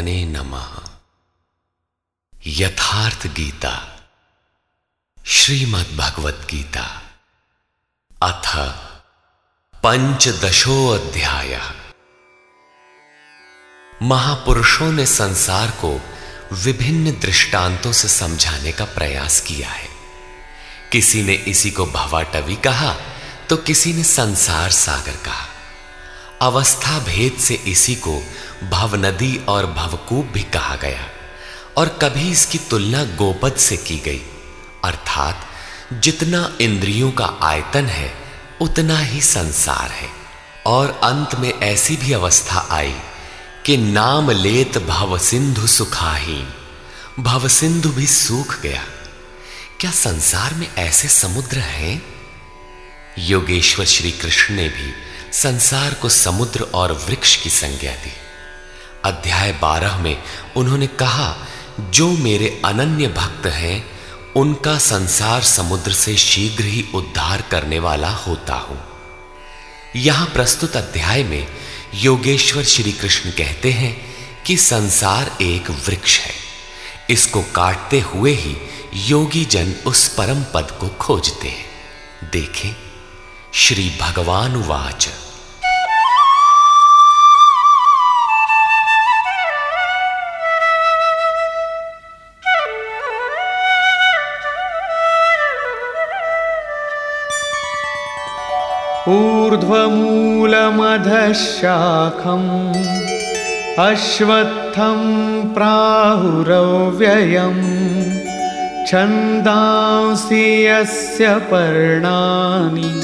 परमात्मने नमः। यथार्थ गीता श्रीमद् भगवत गीता, अथ पंचदशो अध्याय महापुरुषों ने संसार को विभिन्न दृष्टांतों से समझाने का प्रयास किया है। किसी ने इसी को भवाटवी कहा तो किसी ने संसार सागर कहा। अवस्था भेद से इसी को भव नदी और भवकूप भी कहा गया, और कभी इसकी तुलना गोपद से की गई। अर्थात, जितना इंद्रियों का आयतन है, उतना ही संसार है। और अंत में ऐसी भी अवस्था आई कि नाम लेत भव सिंधु सुखाही भव सिंधु भी सूख गया। क्या संसार में ऐसे समुद्र हैं? योगेश्वर श्री कृष्ण ने भी संसार को समुद्र और वृक्ष की संज्ञा दी। अध्याय बारह में उन्होंने कहा, जो मेरे अनन्य भक्त हैं, उनका संसार समुद्र से शीघ्र ही उद्धार करने वाला होता हूँ। यहाँ प्रस्तुत अध्याय में योगेश्वर श्री कृष्ण कहते हैं कि संसार एक वृक्ष है। इसको काटते हुए ही योगी जन उस परम पद को खोजते हैं। देखें, श्री भगवान वाच। ऊर्ध्वमूलमधशाखम् अश्वत्थं प्राहुरव्ययम् छन्दांसि यस्य पर्णानि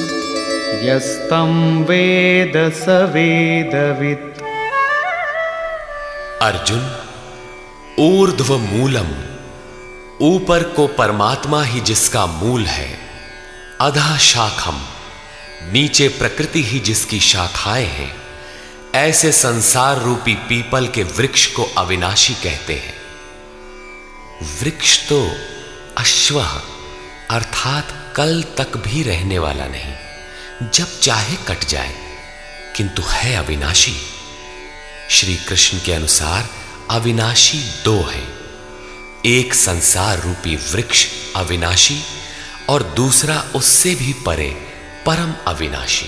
यस्तं वेद स वेदवित्। अर्जुन ऊर्ध्व मूलम ऊपर को परमात्मा ही जिसका मूल है, अधा शाखम। नीचे प्रकृति ही जिसकी शाखाएँ हैं, ऐसे संसार रूपी पीपल के वृक्ष को अविनाशी कहते हैं। वृक्ष तो अश्व अर्थात कल तक भी रहने वाला नहीं, जब चाहे कट जाए, किंतु है अविनाशी। श्री कृष्ण के अनुसार अविनाशी दो है। एक संसार रूपी वृक्ष अविनाशी और दूसरा उससे भी परे परम अविनाशी।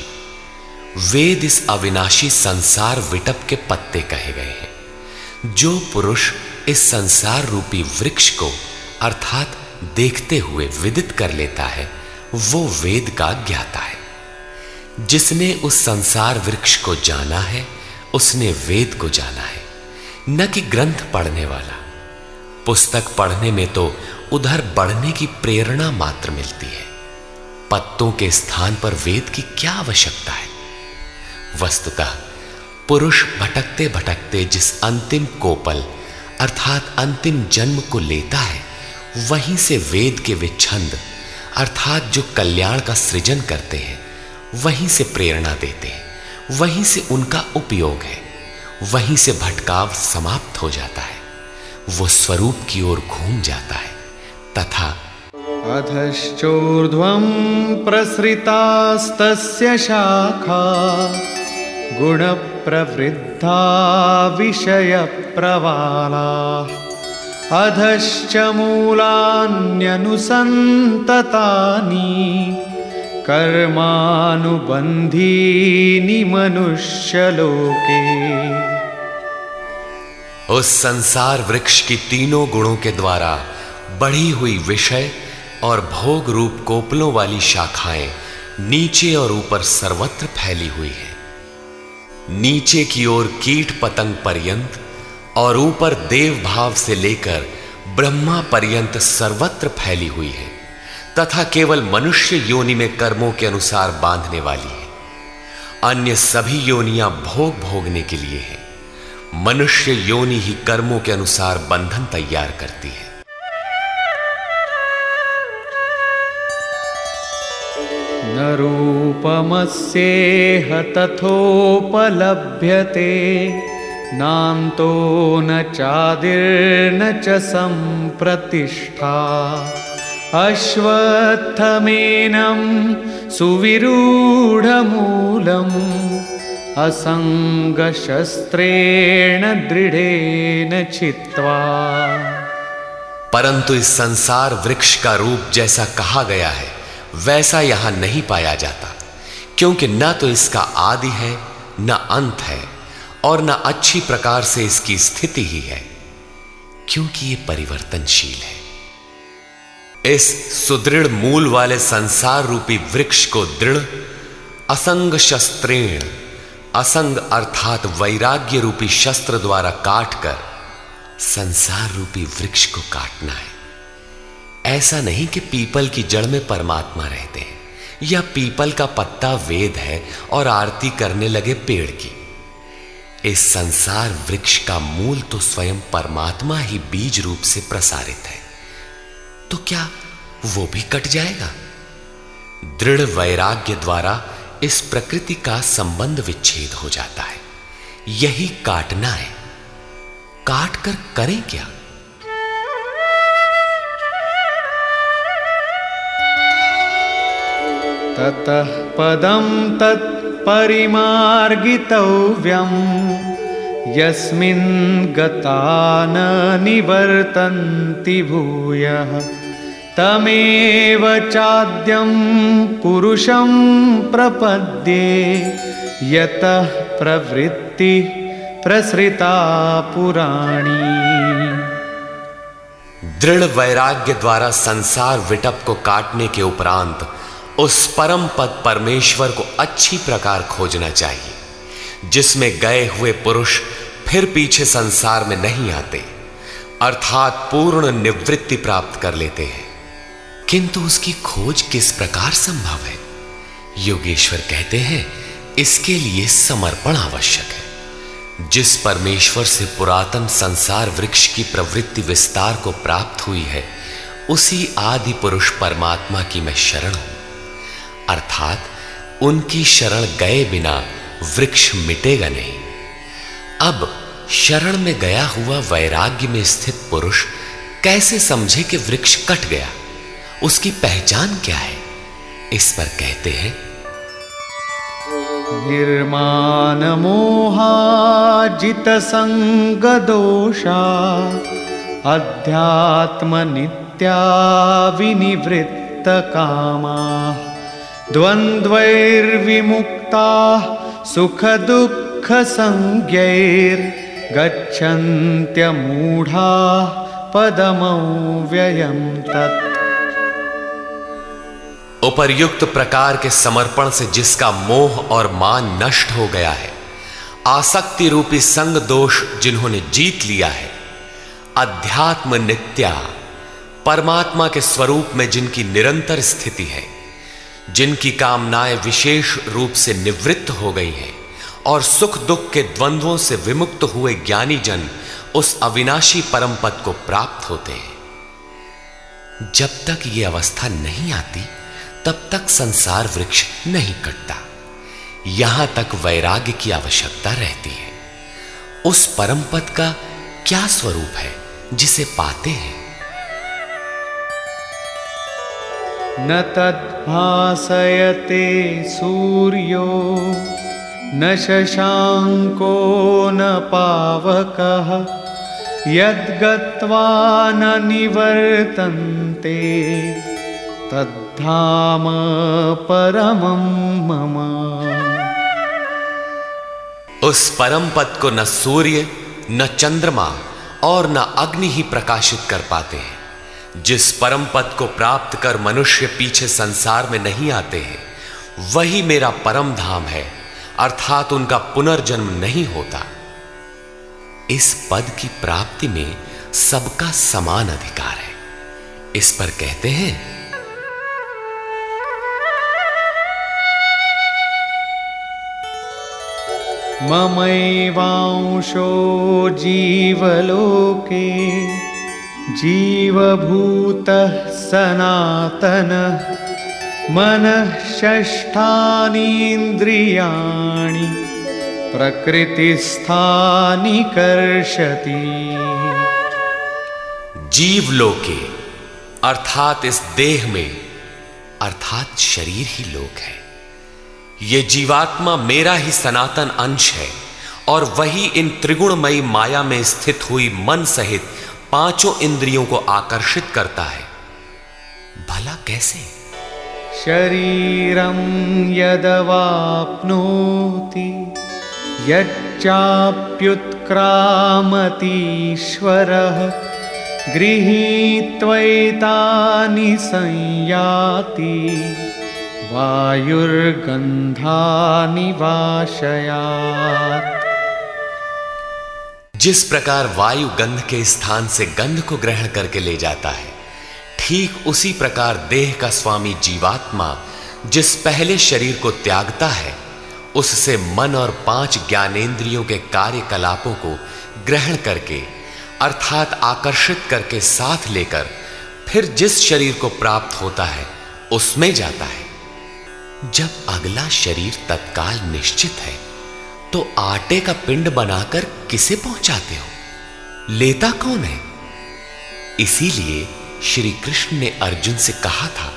वेद इस अविनाशी संसार विटप के पत्ते कहे गए हैं। जो पुरुष इस संसार रूपी वृक्ष को अर्थात देखते हुए विदित कर लेता है, वो वेद का ज्ञाता है। जिसने उस संसार वृक्ष को जाना है, उसने वेद को जाना है। न कि ग्रंथ पढ़ने वाला। पुस्तक पढ़ने में तो उधर बढ़ने की प्रेरणा मात्र मिलती है। पत्तों के स्थान पर वेद की क्या आवश्यकता है? वस्तुतः, पुरुष भटकते भटकते जिस अंतिम कोपल, अर्थात अंतिम जन्म को लेता है, वहीं से वेद के विच्छंद अर्थात जो कल्याण का सृजन करते हैं, वहीं से प्रेरणा देते हैं, वहीं से उनका उपयोग है, वहीं से भटकाव समाप्त हो जाता है, वो स्वरूप की ओर घूम जाता है, तथा अधश्चोर्ध्वं प्रसृतास्तस्य शाखा गुणप्रवृद्धा विषयप्रवालाः अधश्च मूलान्यनुसन्ततानि, कर्मानुबन्धीनि मनुष्यलोके। उस संसार वृक्ष की तीनों गुणों के द्वारा बढ़ी हुई विषय और भोग रूप कोपलों वाली शाखाएँ नीचे और ऊपर सर्वत्र फैली हुई है। नीचे की ओर कीट पतंग पर्यंत और ऊपर देव भाव से लेकर ब्रह्मा पर्यंत सर्वत्र फैली हुई है, तथा केवल मनुष्य योनि में कर्मों के अनुसार बांधने वाली है। अन्य सभी योनियाँ भोग भोगने के लिए है। मनुष्य योनि ही कर्मों के अनुसार बंधन तैयार करती है। न रूपमस्येह तथोपलभ्यते नान्तो न चादिर्न च सम्प्रतिष्ठा अश्वत्थमेनं सुविरूढमूलम्। असङ्गशस्त्रेण दृढेन छित्त्वा परंतु इस संसार वृक्ष का रूप जैसा कहा गया है। वैसा यहाँ नहीं पाया जाता, क्योंकि न तो इसका आदि है, न अंत है, और न अच्छी प्रकार से इसकी स्थिति ही है, क्योंकि ये परिवर्तनशील है। इस सुदृढ़ मूल वाले संसार रूपी वृक्ष को दृढ़, असंग शस्त्रेण, असंग अर्थात वैराग्य रूपी शस्त्र द्वारा काटकर संसार रूपी वृक्ष को काटना है। ऐसा नहीं कि पीपल की जड़ में परमात्मा रहते हैं, या पीपल का पत्ता वेद है और आरती करने लगे पेड़ की। इस संसार वृक्ष का मूल तो स्वयं परमात्मा ही बीज रूप से प्रसारित है। तो क्या वो भी कट जाएगा? दृढ़ वैराग्य द्वारा इस प्रकृति का संबंध विच्छेद हो जाता है। यही काटना है। काट कर करें क्या? ततः पदं तत्परिमार्गितव्यम् यस्मिन् गता न निवर्तन्ति भूयः। तमेव चाद्यं पुरुषं प्रपद्ये। यतः प्रवृत्ति प्रसृता पुराणी। दृढ़ वैराग्य द्वारा संसार विटप को काटने के उपरांत उस परम पद परमेश्वर को अच्छी प्रकार खोजना चाहिए, जिसमें गए हुए पुरुष फिर पीछे संसार में नहीं आते, अर्थात पूर्ण निवृत्ति प्राप्त कर लेते हैं। किंतु उसकी खोज किस प्रकार संभव है? योगेश्वर कहते हैं, इसके लिए समर्पण आवश्यक है। जिस परमेश्वर से पुरातन संसार वृक्ष की प्रवृत्ति विस्तार को प्राप्त हुई है, उसी आदि पुरुष परमात्मा की मैं शरण हूँ। अर्थात उनकी शरण गए बिना वृक्ष मिटेगा नहीं। अब शरण में गया हुआ वैराग्य में स्थित पुरुष कैसे समझे कि वृक्ष कट गया? उसकी पहचान क्या है? इस पर कहते हैं निर्माणमोहाजितसङ्गदोषा विनिवृत्त विनिवृत्तकामाः द्वन्द्वैर्विमुक्ताः सुखदुःखसंज्ञैर्गच्छन्त्यमूढाः पदमव्ययं तत्। उपर्युक्त प्रकार के समर्पण से जिसका मोह और मान नष्ट हो गया है, आसक्ति रूपी संग दोष जिन्होंने जीत लिया है, अध्यात्म नित्या, परमात्मा के स्वरूप में जिनकी निरंतर स्थिति है जिनकी कामनाएँ विशेष रूप से निवृत्त हो गई हैं और सुख दुख के द्वंद्वों से विमुक्त हुए ज्ञानी जन उस अविनाशी परम पद को प्राप्त होते हैं। जब तक ये अवस्था नहीं आती, तब तक संसार वृक्ष नहीं कटता। यहाँ तक वैराग्य की आवश्यकता रहती है। उस परम पद का क्या स्वरूप है जिसे पाते हैं? न तद्भासयते सूर्यो, न शशांको न पावकः, यद्गत्वा न निवर्तन्ते, तद्धाम परमं मम। उस परम पद को न सूर्य, न चंद्रमा और न अग्नि ही प्रकाशित कर पाते हैं। जिस परम पद को प्राप्त कर मनुष्य पीछे संसार में नहीं आते हैं, वही मेरा परम धाम है, अर्थात उनका पुनर्जन्म नहीं होता। इस पद की प्राप्ति में सबका समान अधिकार है। इस पर कहते हैं, ममैवांशो जीवलोके जीवभूतः सनातनः मनः षष्ठानीन्द्रियाणि प्रकृतिस्थानि कर्षति। जीवलोके, अर्थात इस देह में, अर्थात शरीर ही लोक है। ये जीवात्मा मेरा ही सनातन अंश है, और वही इन त्रिगुणमयी माया में स्थित हुई मन सहित पाँचों इंद्रियों को आकर्षित करता है। भला कैसे? शरीरं यदवाप्नोति, यच्चाप्युत्क्रामतीश्वरः, गृहीत्वैतानि संयाति, वायुर्गन्धानि वाशयात्। जिस प्रकार वायु गंध के स्थान से गंध को ग्रहण करके ले जाता है, ठीक उसी प्रकार देह का स्वामी जीवात्मा जिस पहले शरीर को त्यागता है, उससे मन और पाँच ज्ञानेंद्रियों के कार्यकलापों को ग्रहण करके, अर्थात आकर्षित करके साथ लेकर, फिर जिस शरीर को प्राप्त होता है, उसमें जाता है। जब अगला शरीर तत्काल निश्चित है तो आटे का पिंड बनाकर किसे पहुंचाते हो? लेता कौन है? इसीलिए श्री कृष्ण ने अर्जुन से कहा था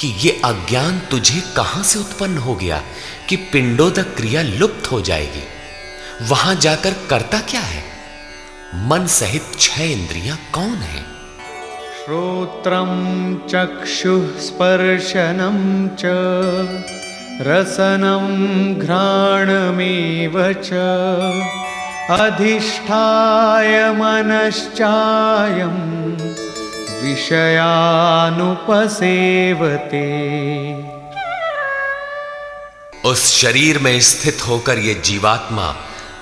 कि यह अज्ञान तुझे कहाँ से उत्पन्न हो गया कि पिंडोदक क्रिया लुप्त हो जाएगी? वहाँ जाकर करता क्या है? मन सहित छह इंद्रियाँ कौन है? श्रोत्रं चक्षुः स्पर्शनं च। रसनं घ्राणमेव च अधिष्ठाय मनश्चायं विषयानुपसेवते। उस शरीर में स्थित होकर ये जीवात्मा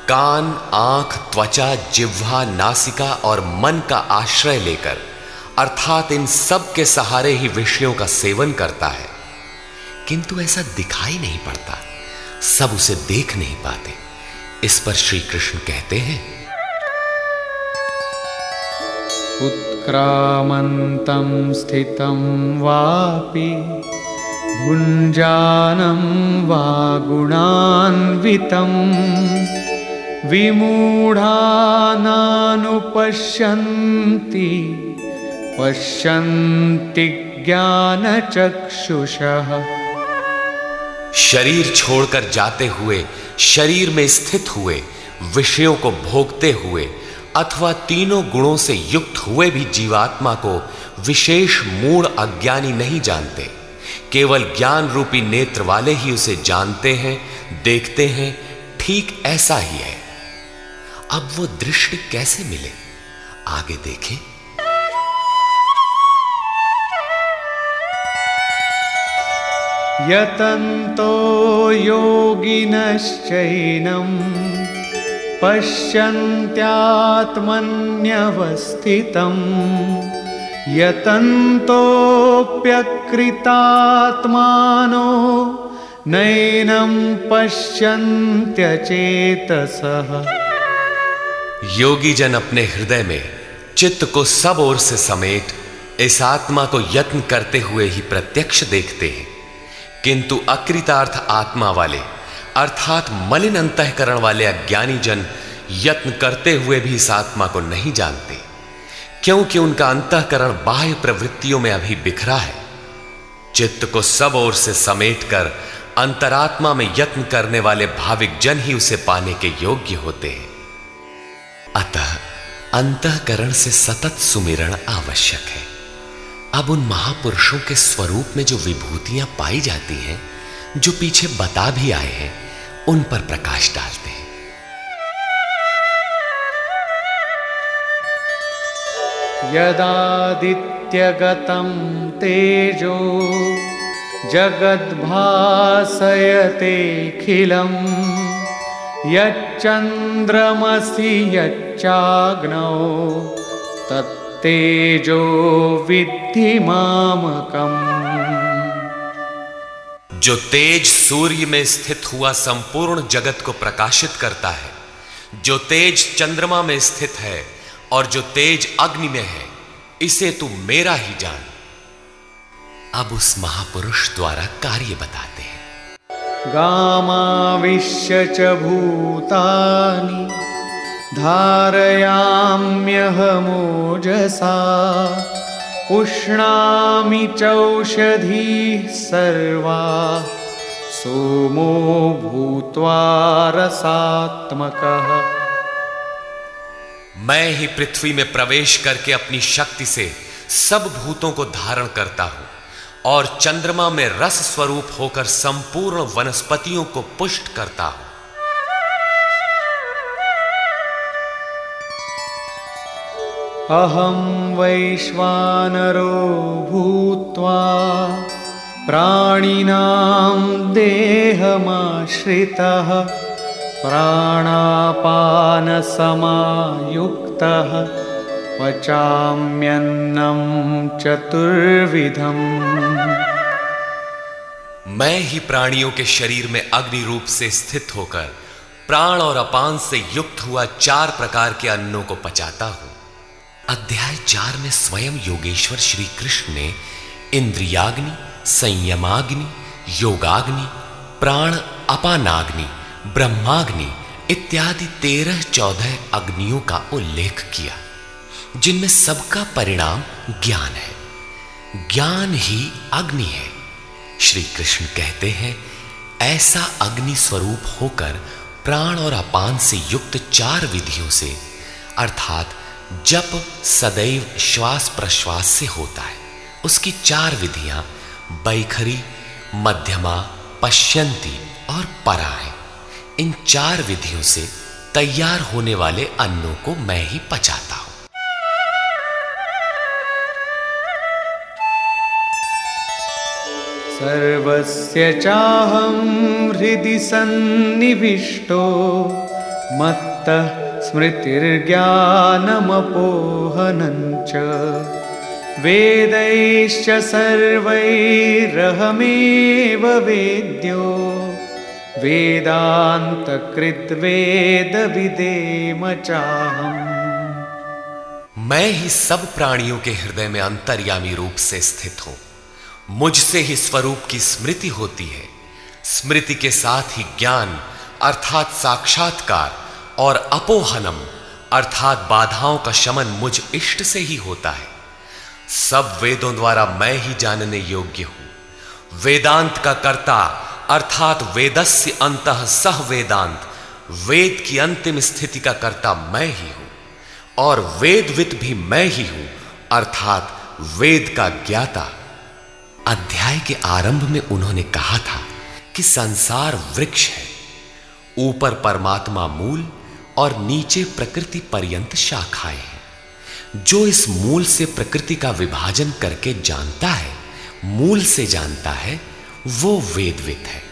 कान, आँख, त्वचा, जिह्वा, नासिका और मन का आश्रय लेकर, अर्थात इन सब के सहारे ही विषयों का सेवन करता है। किंतु ऐसा दिखाई नहीं पड़ता। सब उसे देख नहीं पाते। इस पर श्री कृष्ण कहते हैं, उत्क्रामन्तं स्थितं वापि भुञ्जानं वा गुणान्वितं, विमूढानानुपश्यन्ति, पश्यन्ति ज्ञानचक्षुषः। शरीर छोड़कर जाते हुए, शरीर में स्थित हुए, विषयों को भोगते हुए, अथवा तीनों गुणों से युक्त हुए भी जीवात्मा को विशेष मूढ़ अज्ञानी नहीं जानते। केवल ज्ञान रूपी नेत्र वाले ही उसे जानते हैं, देखते हैं, ठीक ऐसा ही है। अब वो दृष्टि कैसे मिले? आगे देखें। यतन्तो योगिनश्चैनं पश्यन्त्यात्मन्यवस्थितं यतन्तोऽप्यकृतात्मानो नैनं पश्यन्त्यचेतसः। योगी जन अपने हृदय में चित्त को सब ओर से समेट इस आत्मा को यत्न करते हुए ही प्रत्यक्ष देखते हैं। किंतु अकृतार्थ आत्मा वाले, अर्थात मलिन अंतकरण वाले अज्ञानी जन यत्न करते हुए भी इस आत्मा को नहीं जानते, क्योंकि उनका अंतकरण बाह्य प्रवृत्तियों में अभी बिखरा है। चित्त को सब ओर से समेटकर अंतरात्मा में यत्न करने वाले भाविक जन ही उसे पाने के योग्य होते हैं। अतः अंतकरण से सतत सुमिरण आवश्यक है। अब उन महापुरुषों के स्वरूप में जो विभूतियाँ पाई जाती हैं, जो पीछे बता भी आए हैं, उन पर प्रकाश डालते हैं। यदादित्यगतं तेजो जगद्भासयतेऽखिलं यच्चन्द्रमसि यच्चाग्नौ तत्तेजो विद्धि मामकम्। जो तेज सूर्य में स्थित हुआ संपूर्ण जगत को प्रकाशित करता है जो तेज चंद्रमा में स्थित है और जो तेज अग्नि में है इसे तू मेरा ही जान। अब उस महापुरुष द्वारा कार्य बताते हैं। गामाविश्य च भूतानि। धारयाम्यहमोजसा पुष्णामि चौषधीः सर्वा। सोमो भूत्वा रसात्मकः। मैं ही पृथ्वी में प्रवेश करके अपनी शक्ति से सब भूतों को धारण करता हूँ और चंद्रमा में रस स्वरूप होकर संपूर्ण वनस्पतियों को पुष्ट करता हूँ। अहं वैश्वानरो भूत्वा प्राणिनां देहमाश्रितः, प्राणापानसमायुक्तः पचाम्यन्नं चतुर्विधम्। मैं ही प्राणियों के शरीर में अग्नि रूप से स्थित होकर प्राण और अपान से युक्त हुआ चार प्रकार के अन्नों को पचाता हूँ। अध्याय चार में स्वयं योगेश्वर श्री कृष्ण ने इंद्रियाग्नि, संयमाग्नि, योगाग्नि, प्राण अपानाग्नि, ब्रह्माग्नि इत्यादि तेरह चौदह अग्नियों का उल्लेख किया, जिनमें सबका परिणाम ज्ञान है। ज्ञान ही अग्नि है। श्री कृष्ण कहते हैं, ऐसा अग्नि स्वरूप होकर प्राण और अपान से युक्त चार विधियों से, अर्थात जप सदैव श्वास प्रश्वास से होता है, उसकी चार विधियाँ, बैखरी, मध्यमा, पश्यंती और परा है। इन चार विधियों से तैयार होने वाले अन्नों को मैं ही पचाता हूँ। सर्वस्य चाहं हृदि सन्निविष्टो, मत्तः स्मृतिर्ज्ञानमपोहनञ्च वेदैश्च सर्वैरहमेव वेद्यो वेदान्तकृद्वेदविदेम चाहम् मैं ही सब प्राणियों के हृदय में अंतर्यामी रूप से स्थित हूँ। मुझसे ही स्वरूप की स्मृति होती है। स्मृति के साथ ही ज्ञान अर्थात साक्षात्कार और अपोहनम, अर्थात बाधाओं का शमन मुझ इष्ट से ही होता है। सब वेदों द्वारा मैं ही जानने योग्य हूँ। वेदांत का कर्ता, अर्थात वेदस्य अंत सह वेदांत, वेद की अंतिम स्थिति का कर्ता मैं ही हूँ। और वेदवित भी मैं ही हूँ, अर्थात वेद का ज्ञाता। अध्याय के आरंभ में उन्होंने कहा था कि संसार वृक्ष है। ऊपर परमात्मा मूल और नीचे प्रकृति पर्यंत शाखाएँ हैं। जो इस मूल से प्रकृति का विभाजन करके जानता है, मूल से जानता है, वो वेदवित है।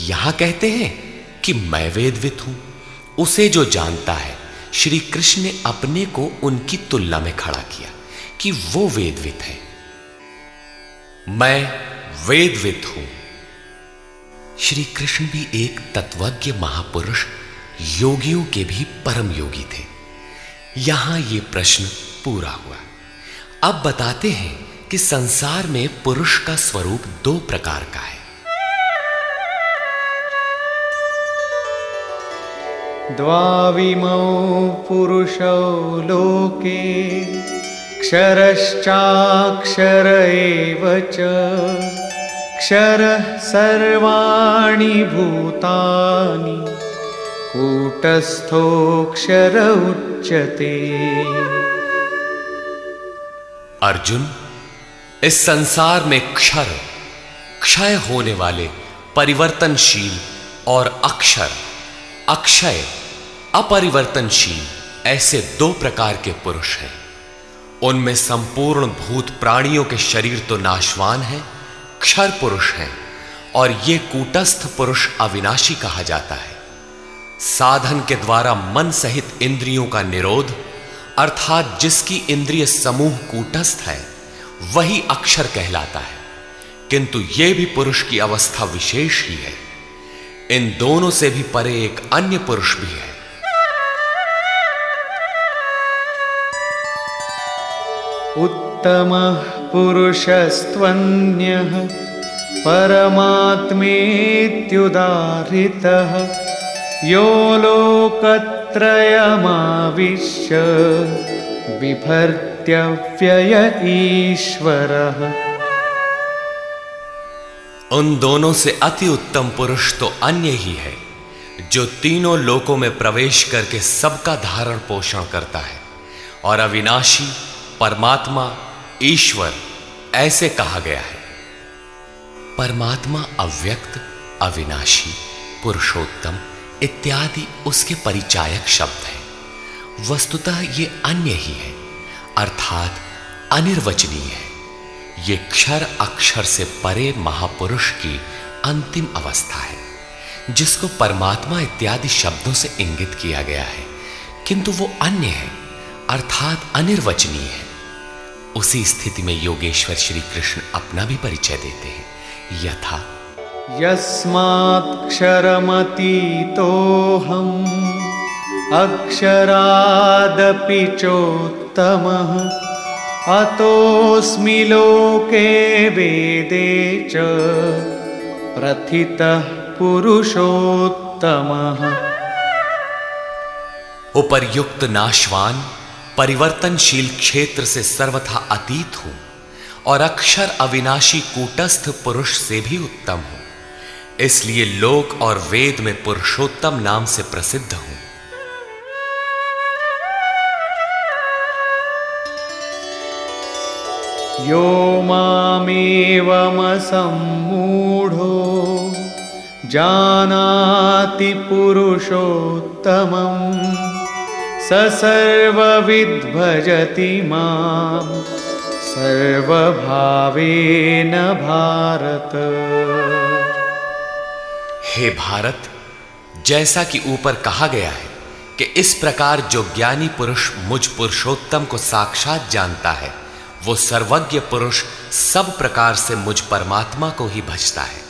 यहाँ कहते हैं कि मैं वेदवित हूँ। उसे जो जानता है, श्री कृष्ण ने अपने को उनकी तुलना में खड़ा किया कि वो वेदवित है। मैं वेदवित हूँ। श्री कृष्ण भी एक तत्वज्ञ महापुरुष योगियों के भी परम योगी थे। यहाँ यह प्रश्न पूरा हुआ। अब बताते हैं कि संसार में पुरुष का स्वरूप दो प्रकार का है। द्वाविमौ पुरुषौ लोके, क्षरश्चाक्षर एव च। क्षरः सर्वाणि भूतानि। कूटस्थोक्षर उच्यते अर्जुन, इस संसार में क्षर, क्षय होने वाले परिवर्तनशील और अक्षर, अक्षय, अपरिवर्तनशील, ऐसे दो प्रकार के पुरुष हैं। उनमें संपूर्ण भूत प्राणियों के शरीर तो नाशवान है, क्षर पुरुष हैं, और ये कूटस्थ पुरुष अविनाशी कहा जाता है। साधन के द्वारा मन सहित इंद्रियों का निरोध, अर्थात जिसकी इंद्रिय समूह कूटस्थ है, वही अक्षर कहलाता है। किंतु यह भी पुरुष की अवस्था विशेष ही है। इन दोनों से भी परे एक अन्य पुरुष भी है। उत्तम पुरुषस्त्वन्यः, परमात्मेत्युदाहृतः। यो लोकत्रयमाविश्य बिभर्त्यव्यय ईश्वरः। उन दोनों से अति उत्तम पुरुष तो अन्य ही है, जो तीनों लोकों में प्रवेश करके सबका धारण पोषण करता है, और अविनाशी, परमात्मा, ईश्वर, ऐसे कहा गया है। परमात्मा अव्यक्त, अविनाशी, पुरुषोत्तम इत्यादि उसके परिचायक शब्द हैं। वस्तुतः ये अन्य ही है, अर्थात अनिर्वचनीय है। ये क्षर अक्षर से परे महापुरुष की अंतिम अवस्था है, जिसको परमात्मा इत्यादि शब्दों से इंगित किया गया है। किंतु वो अन्य है, अर्थात अनिर्वचनीय है। उसी स्थिति में योगेश्वर श्री कृष्ण अपना भी परिचय देते हैं। यथा यस्माक्षरमतीतोऽहम् अक्षरादपि चोत्तमः। अतोऽस्मि लोके वेदे च प्रथितः पुरुषोत्तमः। उपर्युक्त नाशवान परिवर्तनशील क्षेत्र से सर्वथा अतीत हूँ और अक्षर अविनाशी कूटस्थ पुरुष से भी उत्तम हूँ। इसलिए लोक और वेद में पुरुषोत्तम नाम से प्रसिद्ध हूँ। यो मामेवमसम्मूढो जानाति पुरुषोत्तमम्। स सर्वविद्भजति माँ सर्वभावेन भारत। हे भारत, जैसा कि ऊपर कहा गया है कि इस प्रकार जो ज्ञानी पुरुष मुझ पुरुषोत्तम को साक्षात जानता है, वो सर्वज्ञ पुरुष सब प्रकार से मुझ परमात्मा को ही भजता है।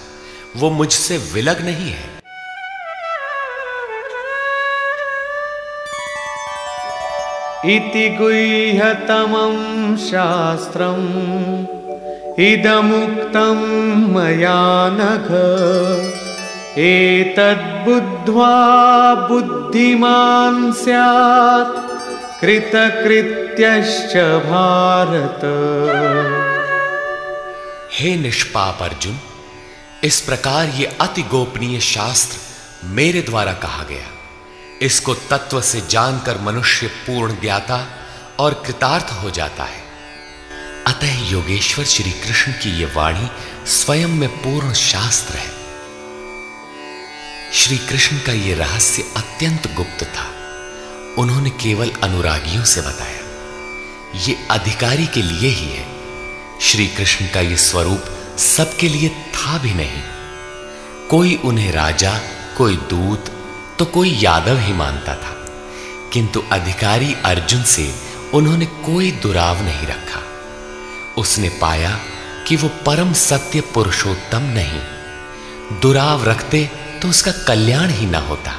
वो मुझसे विलग नहीं है। इति गुह्यतमं शास्त्रम्, इदमुक्तं मया नघ। एतद्बुद्ध्वा बुद्धिमान् स्यात्, कृतकृत्यश्च भारत। हे निष्पाप अर्जुन, इस प्रकार ये अति गोपनीय शास्त्र मेरे द्वारा कहा गया। इसको तत्व से जानकर मनुष्य पूर्ण ज्ञाता और कृतार्थ हो जाता है। अतः योगेश्वर श्री कृष्ण की यह वाणी स्वयं में पूर्ण शास्त्र है। श्री कृष्ण का यह रहस्य अत्यंत गुप्त था। उन्होंने केवल अनुरागियों से बताया। ये अधिकारी के लिए ही है। श्री कृष्ण का यह स्वरूप सबके लिए था भी नहीं। कोई उन्हें राजा, कोई दूत तो कोई यादव ही मानता था। किंतु अधिकारी अर्जुन से उन्होंने कोई दुराव नहीं रखा। उसने पाया कि वो परम सत्य पुरुषोत्तम नहीं। दुराव रखते तो उसका कल्याण ही ना होता।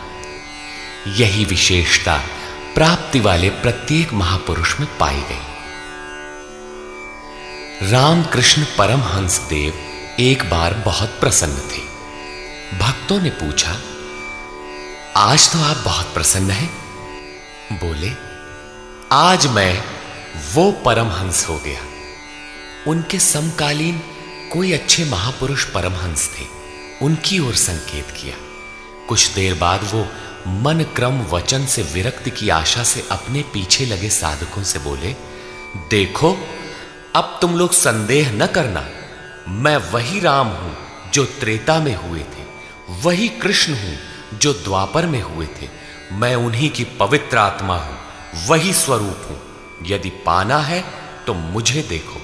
यही विशेषता प्राप्ति वाले प्रत्येक महापुरुष में पाई गई। रामकृष्ण परमहंस देव एक बार बहुत प्रसन्न थे। भक्तों ने पूछा, आज तो आप बहुत प्रसन्न हैं? बोले, आज मैं वो परमहंस हो गया। उनके समकालीन कोई अच्छे महापुरुष परमहंस थे। उनकी ओर संकेत किया। कुछ देर बाद वो मन क्रम वचन से विरक्त की आशा से अपने पीछे लगे साधकों से बोले, देखो, अब तुम लोग संदेह न करना। मैं वही राम हूँ जो त्रेता में हुए थे। वही कृष्ण हूँ जो द्वापर में हुए थे। मैं उन्हीं की पवित्र आत्मा हूँ। वही स्वरूप हूँ। यदि पाना है तो मुझे देखो।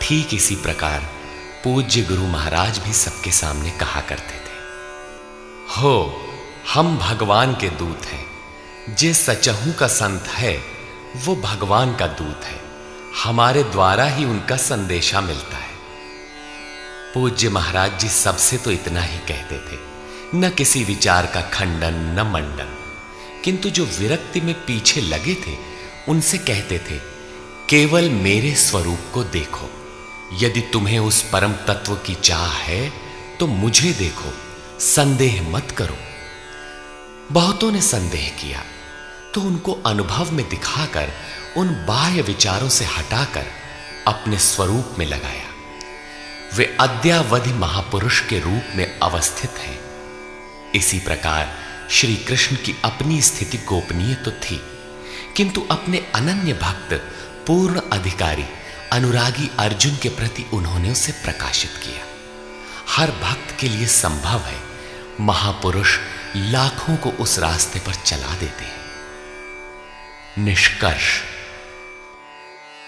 ठीक इसी प्रकार पूज्य गुरु महाराज भी सबके सामने कहा करते थे, हो, हम भगवान के दूत हैं। जे सचहू का संत है, वो भगवान का दूत है। हमारे द्वारा ही उनका संदेशा मिलता है। पूज्य महाराज जी सबसे तो इतना ही कहते थे, न किसी विचार का खंडन, न मंडन। किंतु जो विरक्ति में पीछे लगे थे, उनसे कहते थे, केवल मेरे स्वरूप को देखो यदि तुम्हें उस परम तत्व की चाह है तो मुझे देखो, संदेह मत करो। बहुतों ने संदेह किया तो उनको अनुभव में दिखाकर, उन बाह्य विचारों से हटाकर, अपने स्वरूप में लगाया। वे अद्यावधि महापुरुष के रूप में अवस्थित हैं। इसी प्रकार श्री कृष्ण की अपनी स्थिति गोपनीय तो थी, किंतु अपने अनन्य भक्त, पूर्ण अधिकारी अनुरागी अर्जुन के प्रति उन्होंने उसे प्रकाशित किया। हर भक्त के लिए संभव है, महापुरुष लाखों को उस रास्ते पर चला देते हैं। निष्कर्ष।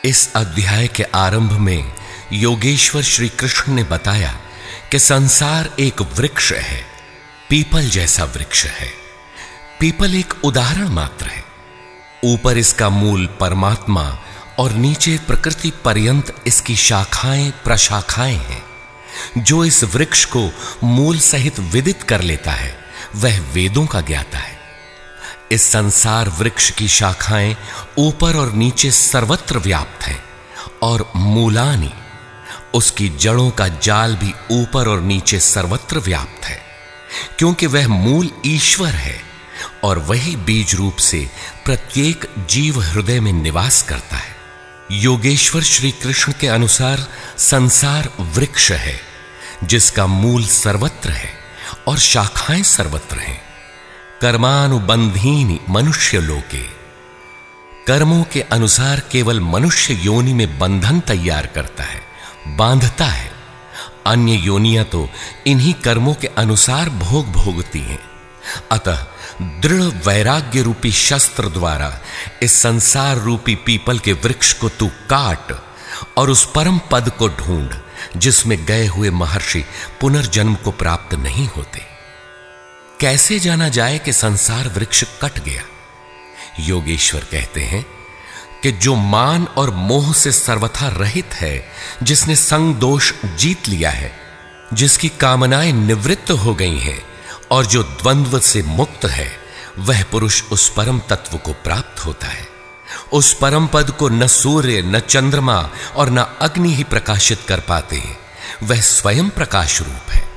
इस अध्याय के आरंभ में योगेश्वर श्री कृष्ण ने बताया कि संसार एक वृक्ष है, पीपल जैसा वृक्ष है। पीपल एक उदाहरण मात्र है। ऊपर इसका मूल परमात्मा और नीचे प्रकृति पर्यंत इसकी शाखाएँ, प्रशाखाएँ हैं। जो इस वृक्ष को मूल सहित विदित कर लेता है, वह वेदों का ज्ञाता है। इस संसार वृक्ष की शाखाएँ ऊपर और नीचे सर्वत्र व्याप्त हैं और मूलानी, उसकी जड़ों का जाल भी ऊपर और नीचे सर्वत्र व्याप्त है, क्योंकि वह मूल ईश्वर है और वही बीज रूप से प्रत्येक जीव हृदय में निवास करता है। योगेश्वर श्री कृष्ण के अनुसार संसार वृक्ष है, जिसका मूल सर्वत्र है और शाखाएँ सर्वत्र हैं। कर्मानुबंधीन मनुष्य लोके। कर्मों के अनुसार केवल मनुष्य योनि में बंधन तैयार करता है, बांधता है। अन्य योनियाँ तो इन्हीं कर्मों के अनुसार भोग भोगती हैं। अतः दृढ़ वैराग्य रूपी शस्त्र द्वारा इस संसार रूपी पीपल के वृक्ष को तू काट और उस परम पद को ढूंढ, जिसमें गए हुए महर्षि पुनर्जन्म को प्राप्त नहीं होते। कैसे जाना जाए कि संसार वृक्ष कट गया? योगेश्वर कहते हैं कि जो मान और मोह से सर्वथा रहित है, जिसने संग दोष जीत लिया है, जिसकी कामनाएँ निवृत्त हो गई हैं और जो द्वंद्व से मुक्त है, वह पुरुष उस परम तत्व को प्राप्त होता है। उस परम पद को न सूर्य, न चंद्रमा और न अग्नि ही प्रकाशित कर पाते हैं। वह स्वयं प्रकाश रूप है।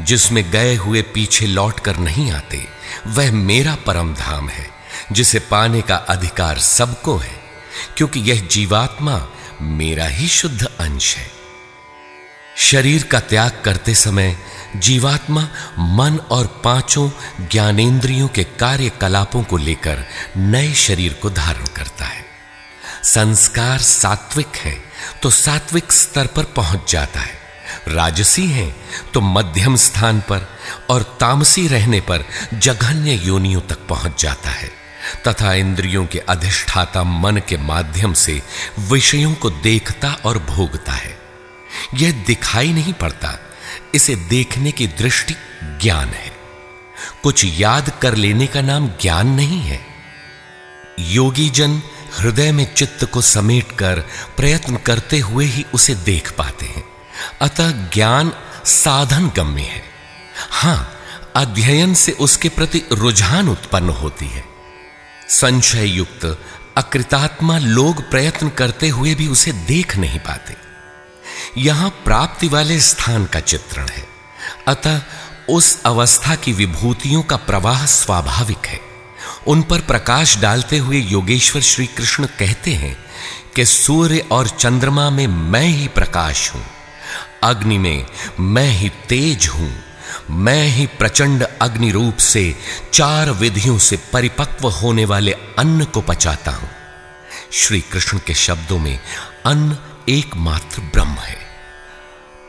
जिसमें गए हुए पीछे लौट कर नहीं आते, वह मेरा परम धाम है, जिसे पाने का अधिकार सबको है, क्योंकि यह जीवात्मा मेरा ही शुद्ध अंश है। शरीर का त्याग करते समय जीवात्मा मन और पाँचों ज्ञानेंद्रियों के कार्यकलापों को लेकर नए शरीर को धारण करता है। संस्कार सात्विक है तो सात्विक स्तर पर पहुँच जाता है। राजसी है तो मध्यम स्थान पर और तामसी रहने पर जघन्य योनियों तक पहुँच जाता है। तथा इंद्रियों के अधिष्ठाता मन के माध्यम से विषयों को देखता और भोगता है। यह दिखाई नहीं पड़ता इसे देखने की दृष्टि ज्ञान है। कुछ याद कर लेने का नाम ज्ञान नहीं है। योगी जन हृदय में चित्त को समेटकर प्रयत्न करते हुए ही उसे देख पाते हैं। अतः ज्ञान साधन गम्य है। हाँ, अध्ययन से उसके प्रति रुझान उत्पन्न होती है। संशय युक्त अकृतात्मा लोग प्रयत्न करते हुए भी उसे देख नहीं पाते। यहाँ प्राप्ति वाले स्थान का चित्रण है। अतः उस अवस्था की विभूतियों का प्रवाह स्वाभाविक है। उन पर प्रकाश डालते हुए योगेश्वर श्री कृष्ण कहते हैं कि सूर्य और चंद्रमा में मैं ही प्रकाश हूँ। अग्नि में मैं ही तेज हूँ। मैं ही प्रचंड अग्नि रूप से चार विधियों से परिपक्व होने वाले अन्न को पचाता हूँ। श्री कृष्ण के शब्दों में अन्न एकमात्र ब्रह्म है।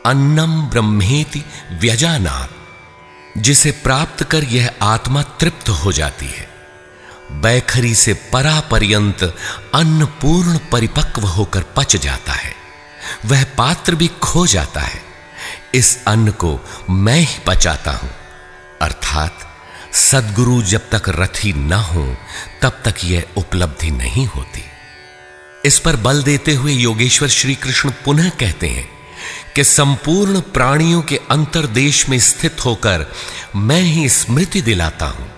अन्नम ब्रह्मेति व्यजानात, जिसे प्राप्त कर यह आत्मा तृप्त हो जाती है। बैखरी से परा पर्यंत अन्न पूर्ण परिपक्व होकर पच जाता है। वह पात्र भी खो जाता है। इस अन्न को मैं ही पचाता हूँ। अर्थात, सदगुरु जब तक रथी न हो, तब तक यह उपलब्धि नहीं होती। इस पर बल देते हुए योगेश्वर श्री कृष्ण पुनः कहते हैं कि संपूर्ण प्राणियों के अंतरदेश में स्थित होकर मैं ही स्मृति दिलाता हूँ।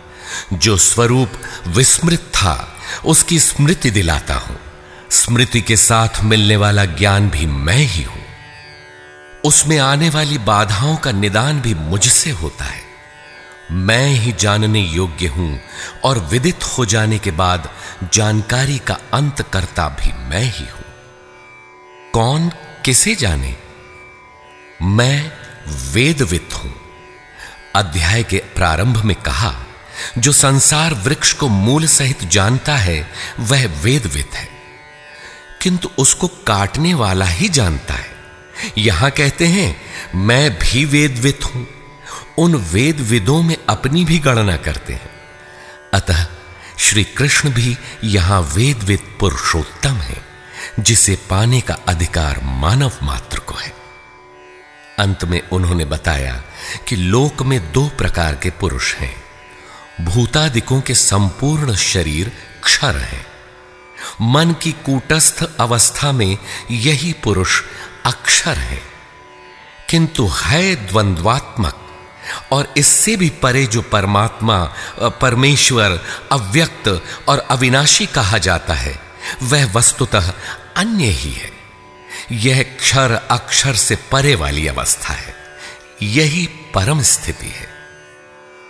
जो स्वरूप विस्मृत था, उसकी स्मृति दिलाता हूँ। स्मृति के साथ मिलने वाला ज्ञान भी मैं ही हूँ। उसमें आने वाली बाधाओं का निदान भी मुझसे होता है। मैं ही जानने योग्य हूँ और विदित हो जाने के बाद जानकारी का अंत करता भी मैं ही हूँ। कौन किसे जाने? मैं वेदवित हूँ। अध्याय के प्रारंभ में कहा, जो संसार वृक्ष को मूल सहित जानता है, वह वेदवित है। किंतु उसको काटने वाला ही जानता है। यहाँ कहते हैं, मैं भी वेदवित हूँ। उन वेदविदों में अपनी भी गणना करते हैं। अतः श्री कृष्ण भी यहाँ वेदविद पुरुषोत्तम है, जिसे पाने का अधिकार मानव मात्र को है। अंत में उन्होंने बताया कि लोक में दो प्रकार के पुरुष हैं। भूतादिकों के संपूर्ण शरीर क्षर है। मन की कूटस्थ अवस्था में यही पुरुष अक्षर है। किंतु है द्वंद्वात्मक। और इससे भी परे जो परमात्मा परमेश्वर, अव्यक्त और अविनाशी कहा जाता है, वह वस्तुतः अन्य ही है। यह क्षर अक्षर से परे वाली अवस्था है। यही परम स्थिति है।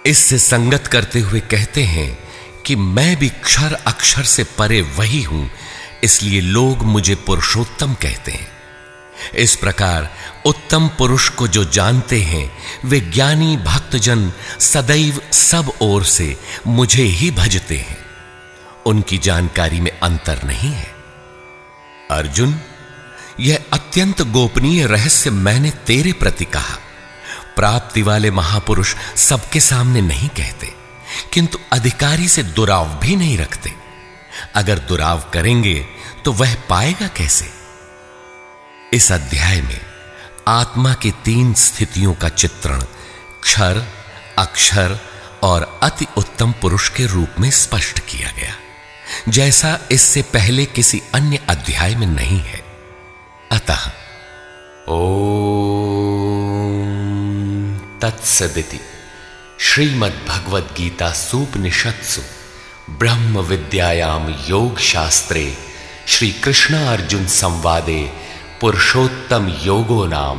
इससे संगत करते हुए कहते हैं कि मैं भी क्षर अक्षर से परे वही हूँ, इसलिए लोग मुझे पुरुषोत्तम कहते हैं। इस प्रकार उत्तम पुरुष को जो जानते हैं, वे ज्ञानी भक्तजन सदैव सब ओर से मुझे ही भजते हैं। उनकी जानकारी में अंतर नहीं है। अर्जुन, यह अत्यंत गोपनीय रहस्य मैंने तेरे प्रति कहा। प्राप्ति वाले महापुरुष सबके सामने नहीं कहते, किंतु अधिकारी से दुराव भी नहीं रखते। अगर दुराव करेंगे तो वह पाएगा कैसे? इस अध्याय में आत्मा की तीन स्थितियों का चित्रण क्षर, अक्षर और अति उत्तम पुरुष के रूप में स्पष्ट किया गया। जैसा इससे पहले किसी अन्य अध्याय में नहीं है। अतः ओ तत्सदिति। श्रीमद्भगवद्गीता सूपनिषत्सु ब्रह्म विद्यायाम योग शास्त्रे श्री कृष्ण अर्जुन संवादे पुरुषोत्तम योगो नाम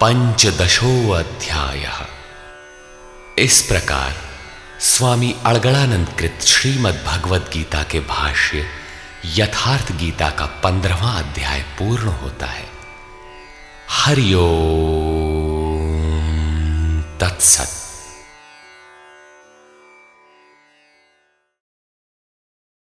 पंचदशो अध्याय इस प्रकार स्वामी अड़गड़ानंद कृत श्रीमद् भगवद गीता के भाष्य यथार्थ गीता का पंद्रहवा अध्याय पूर्ण होता है। हरिओ तत्सत।